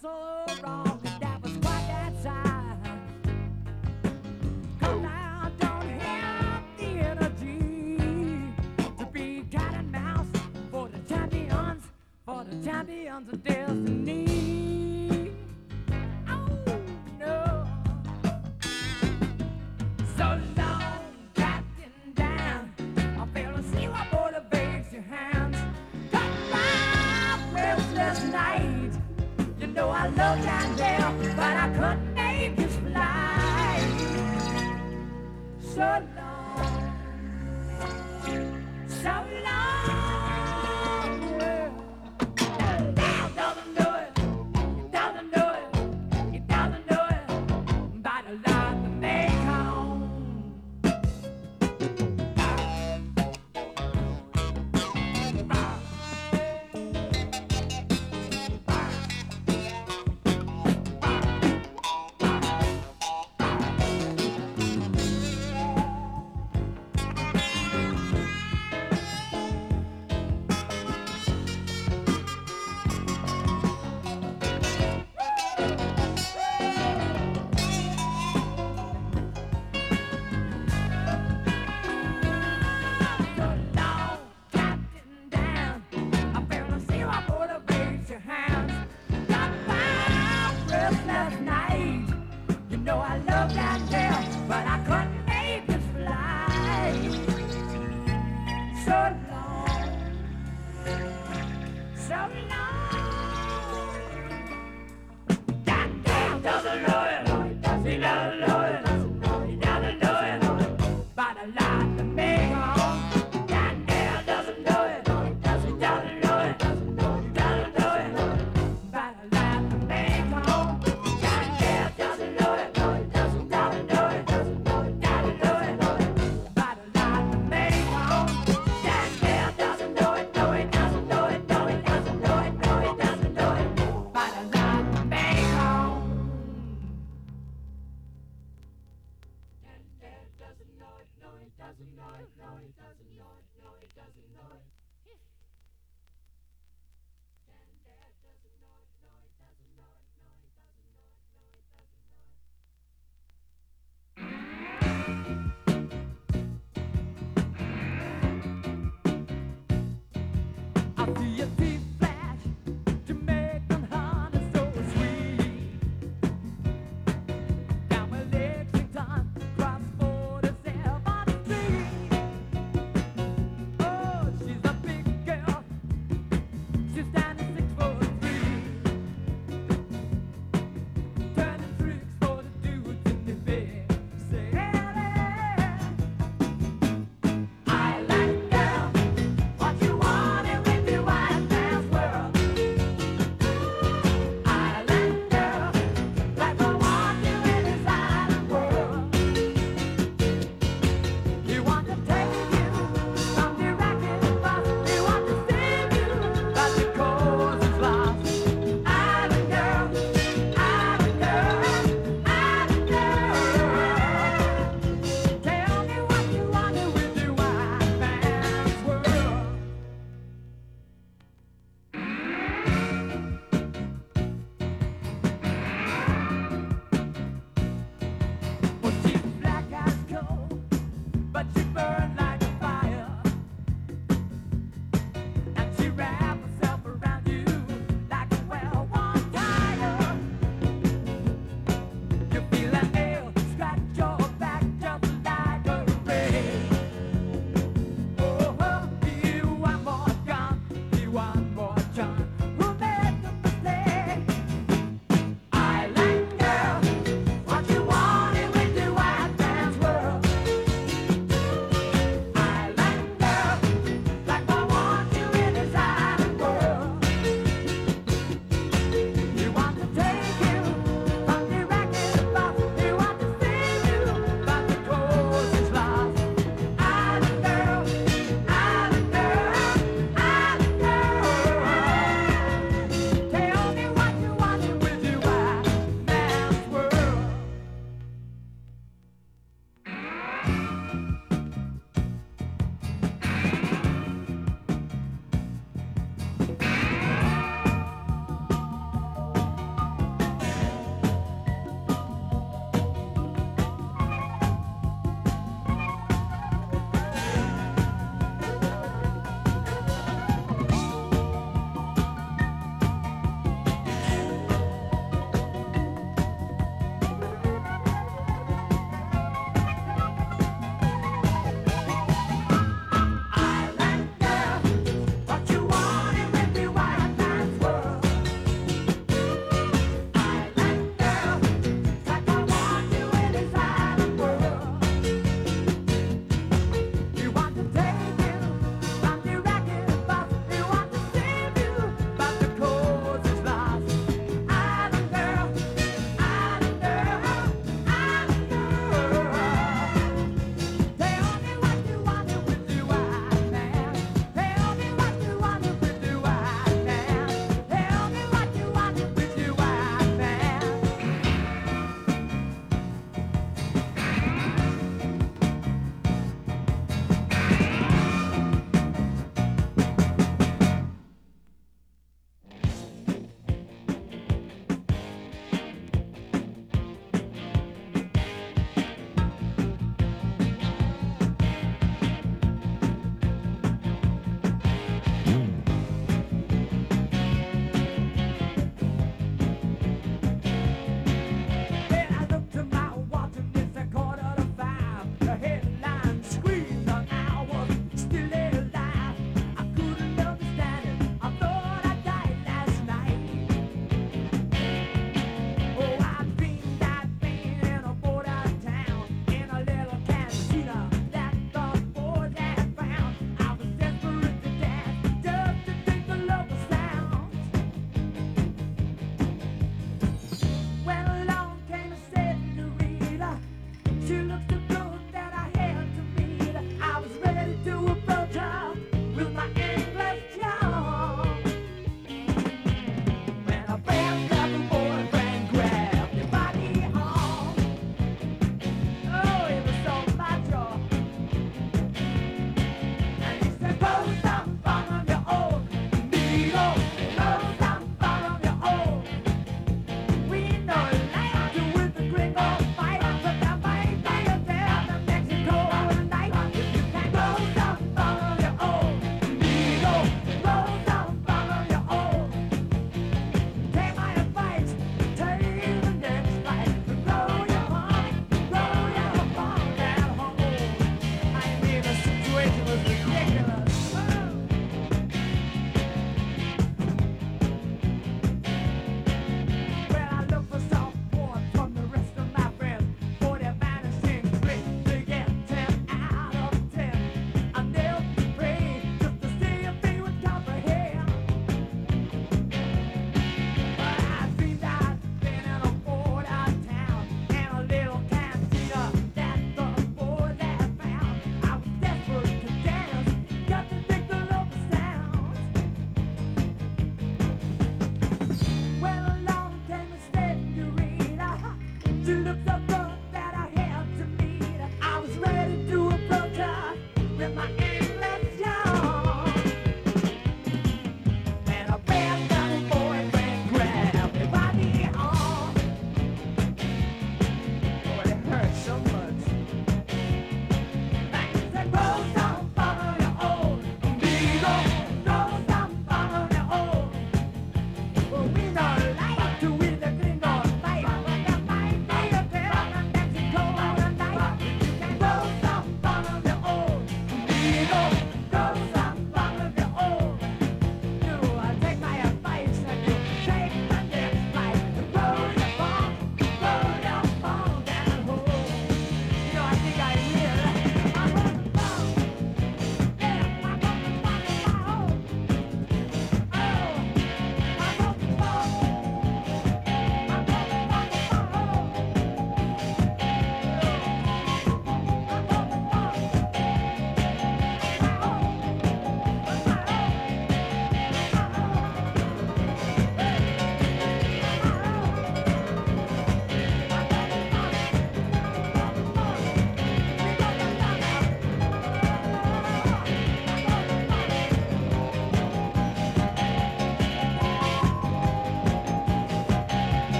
So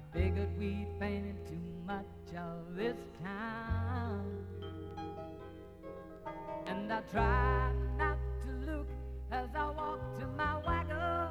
I figured we'd painted too much of this town. And I tried not to look as I walked to my wagon.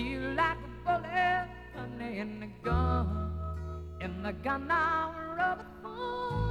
feel like a bullet, honey, in the gun, in the gun, I'm Robert Ford.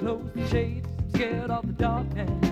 Close the shades, scared of the darkness.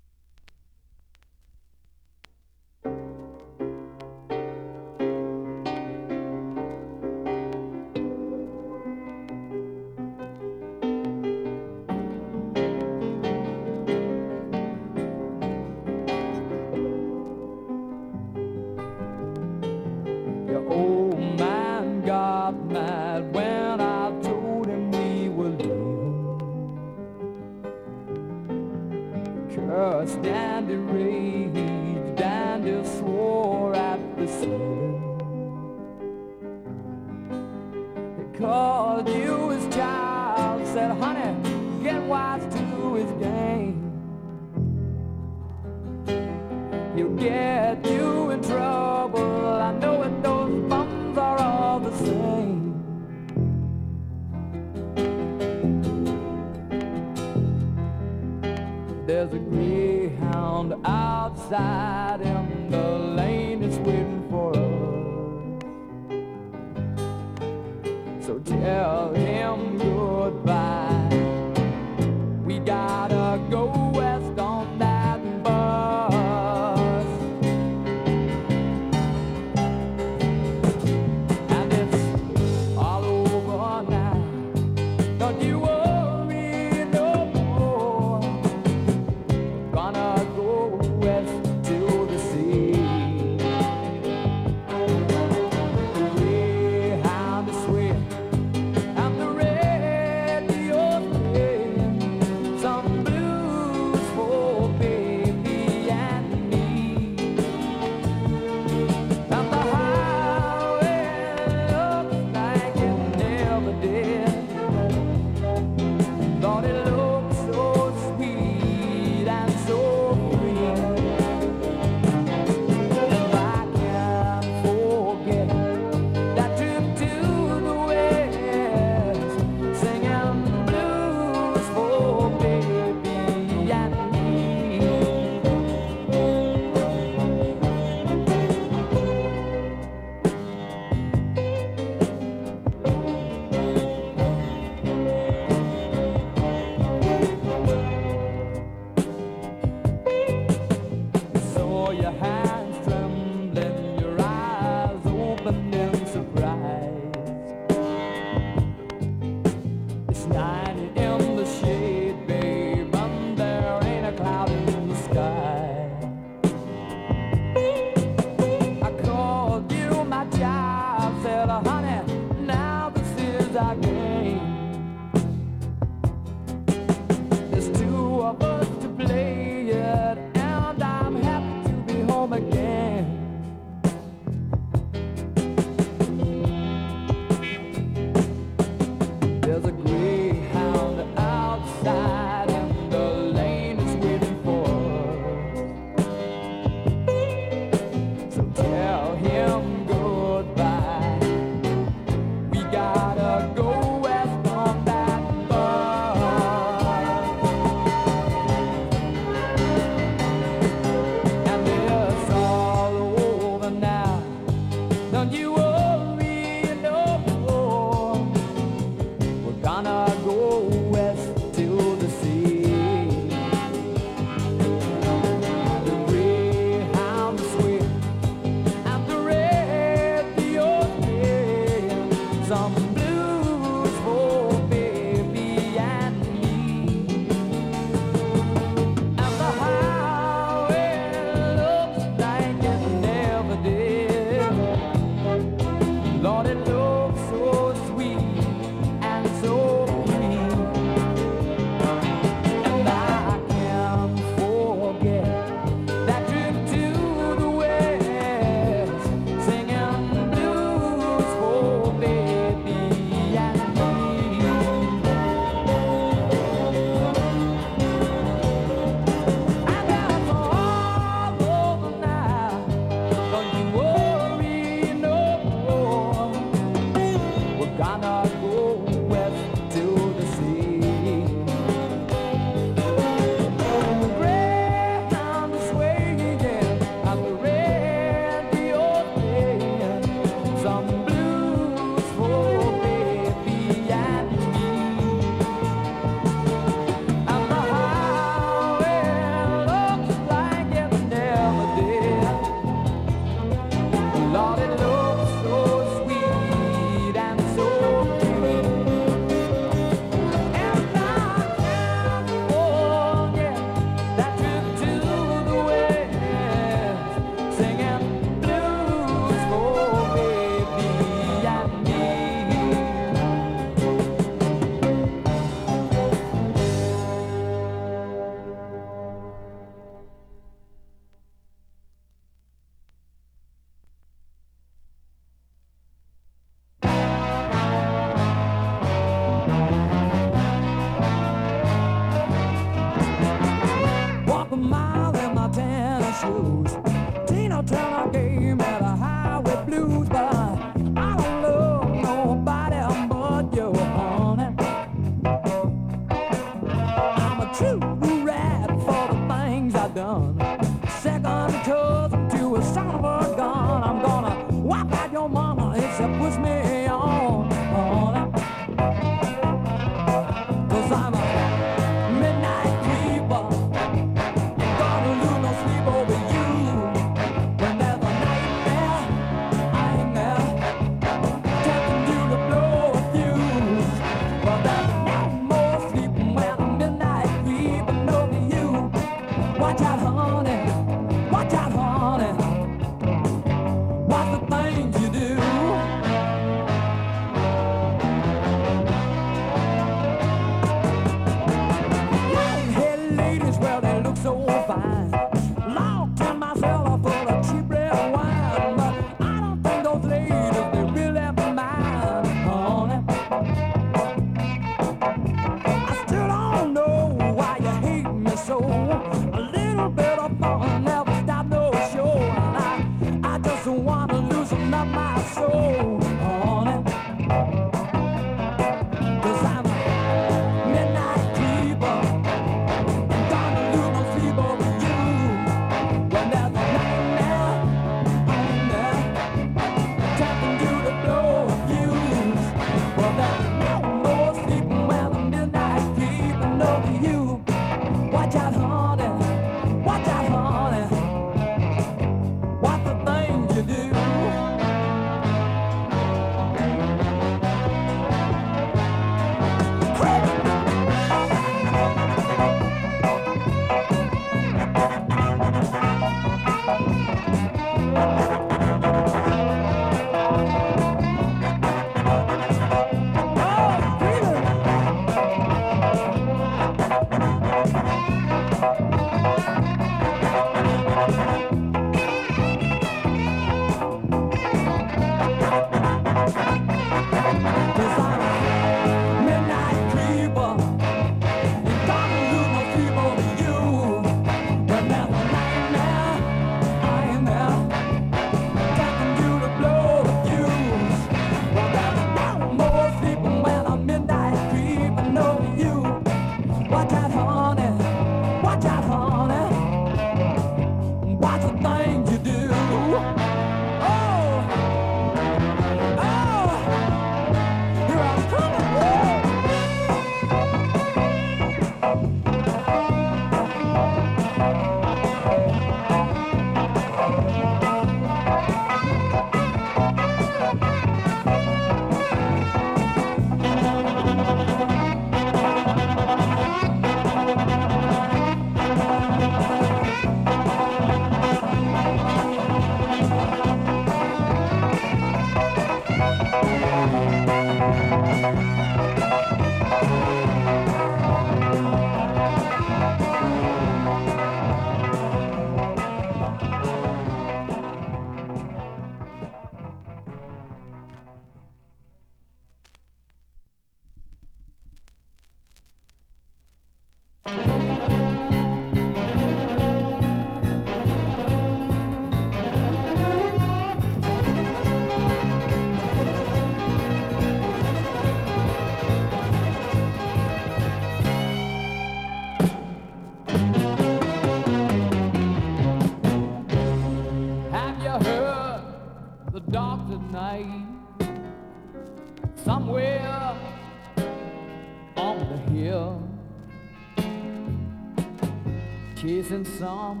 been some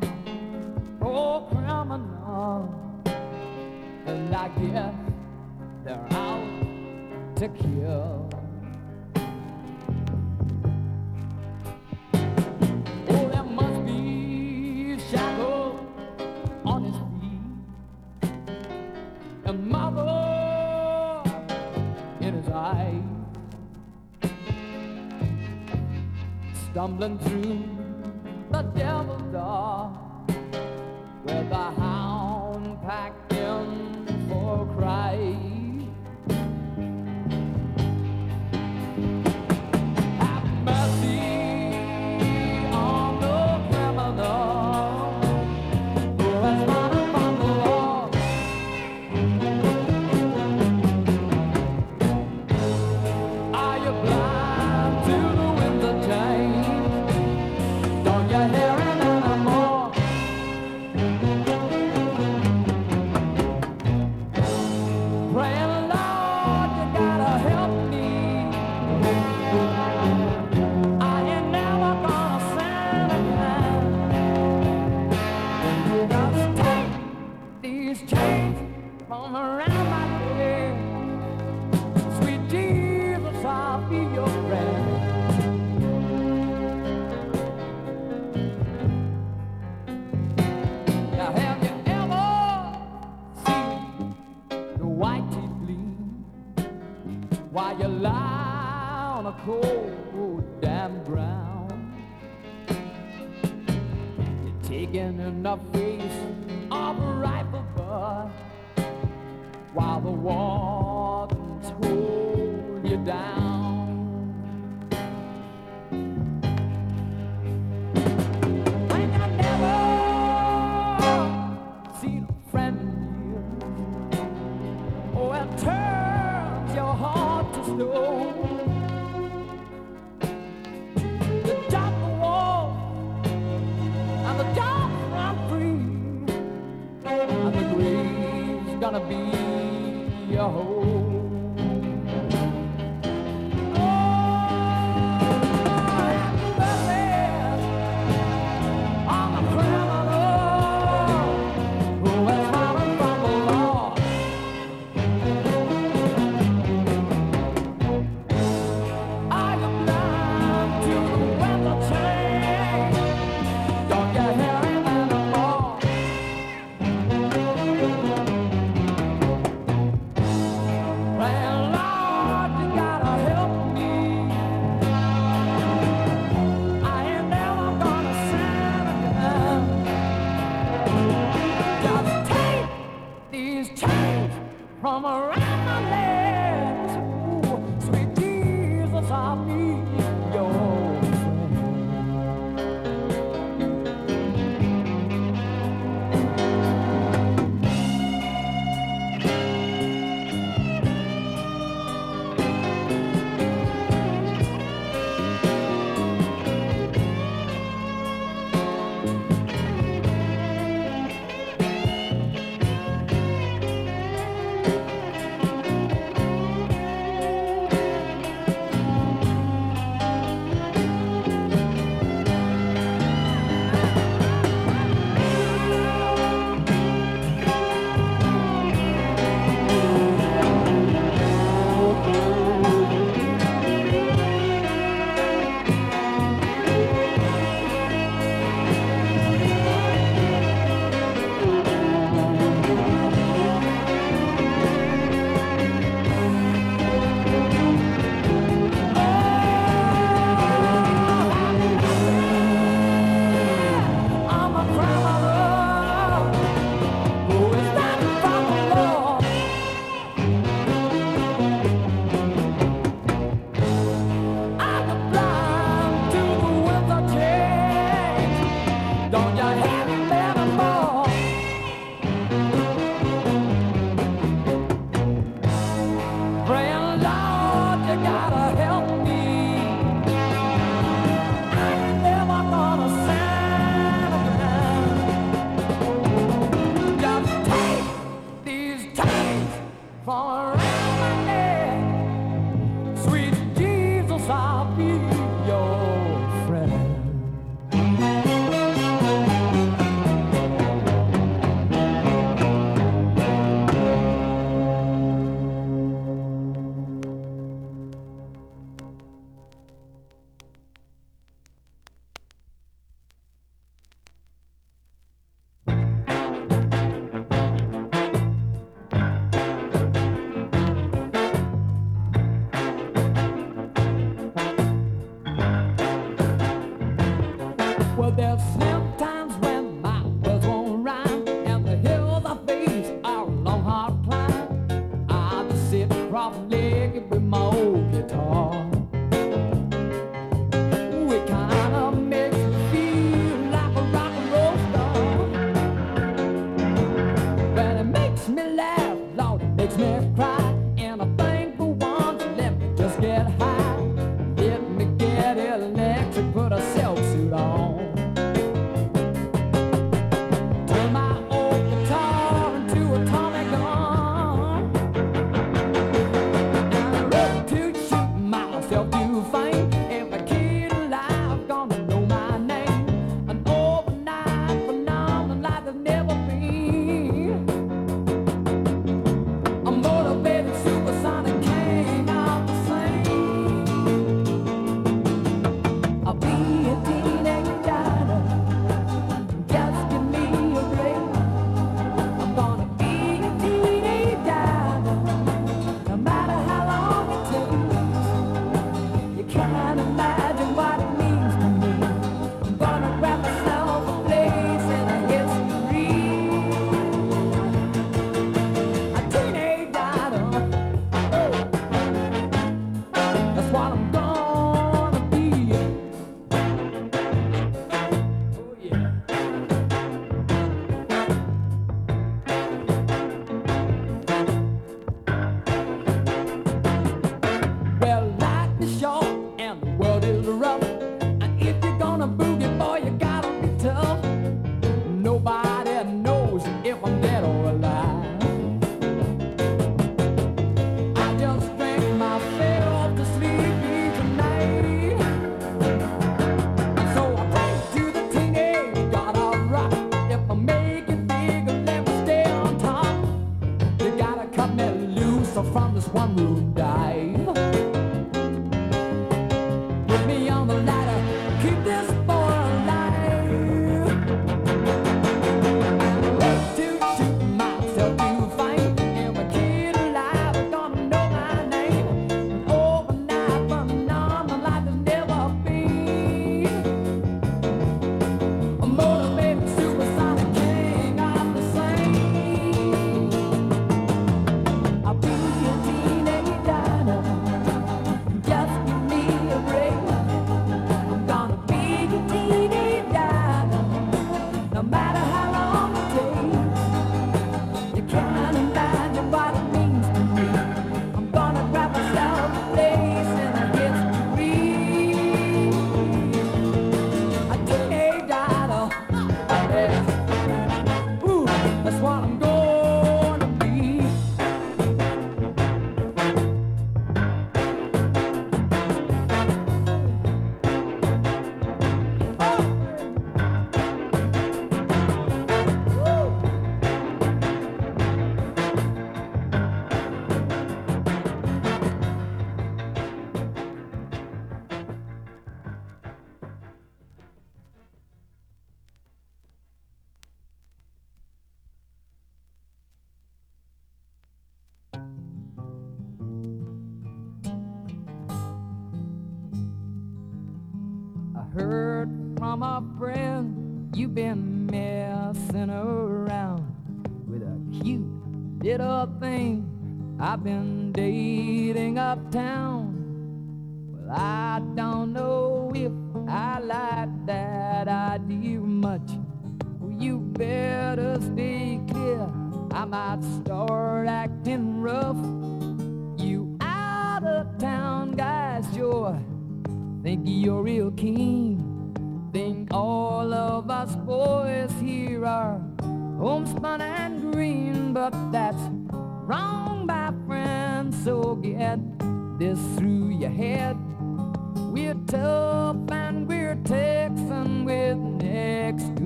poor criminal. And I guess they're out to kill. Oh, there must be shackles on his feet. And mother in his eyes. Stumbling through.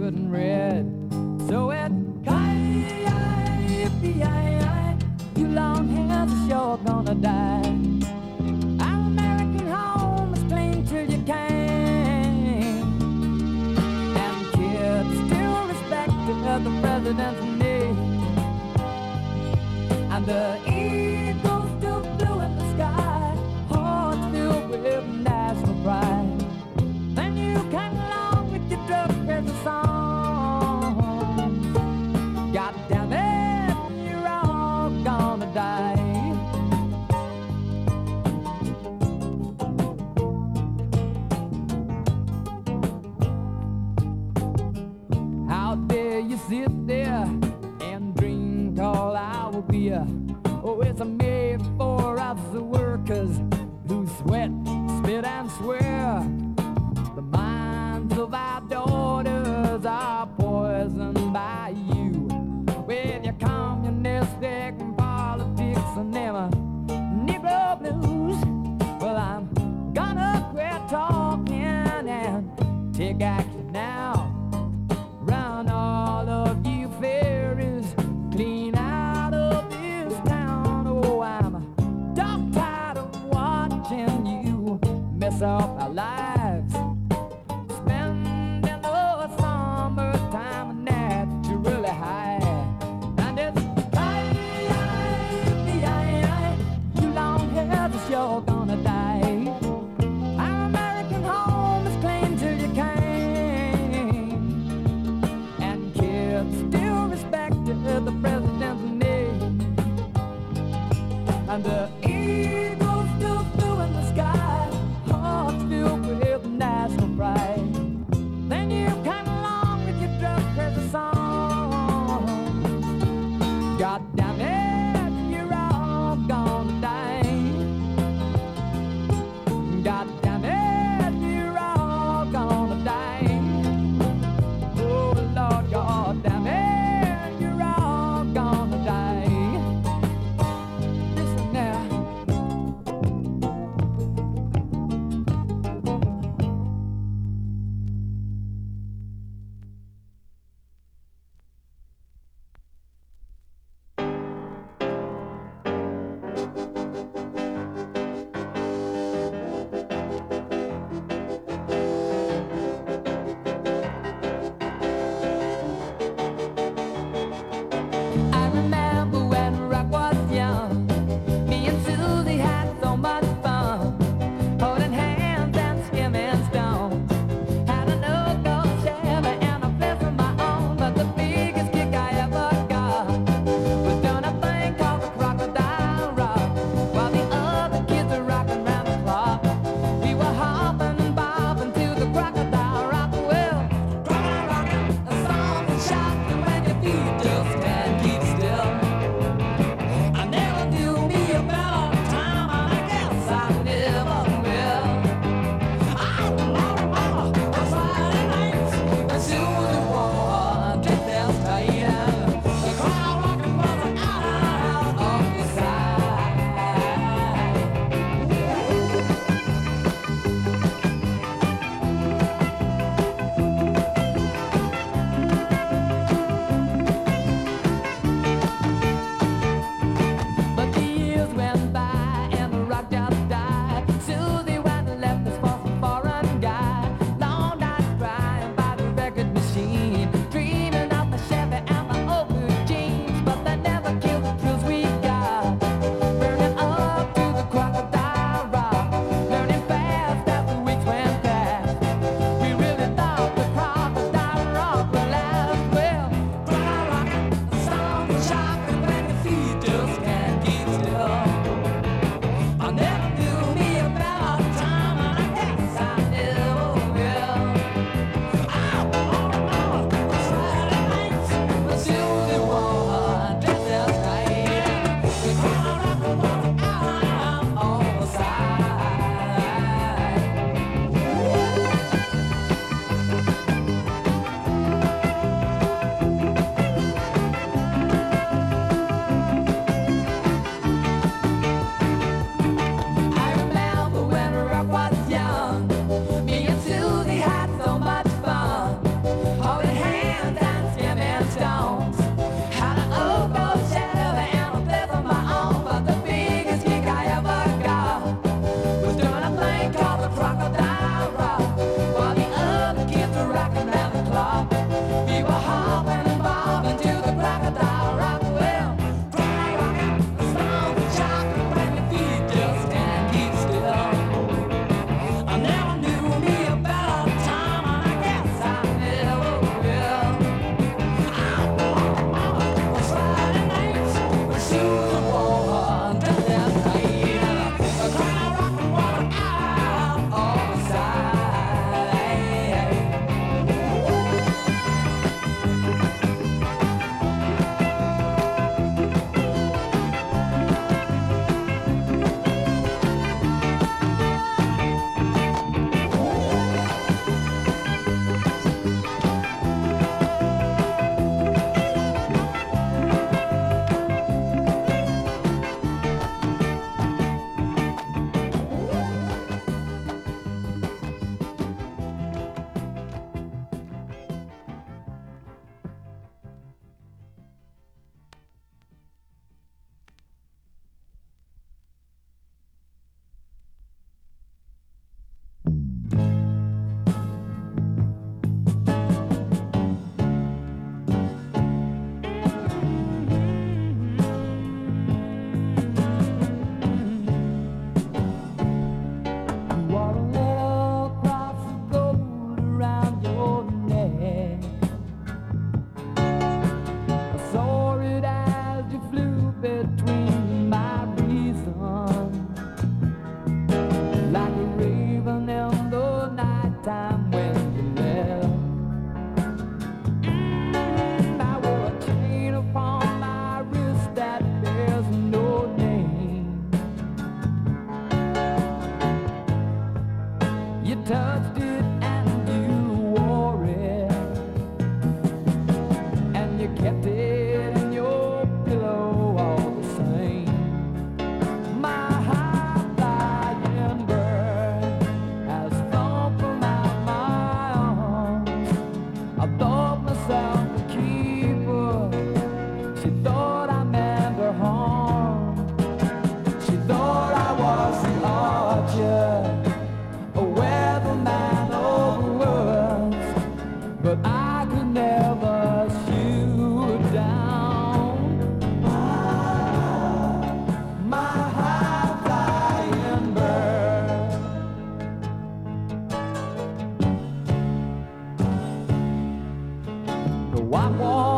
velvet and red. So it ki you long hairs are sure gonna die. Our American home is clean till you came. And kids still respect the president's name. And the The white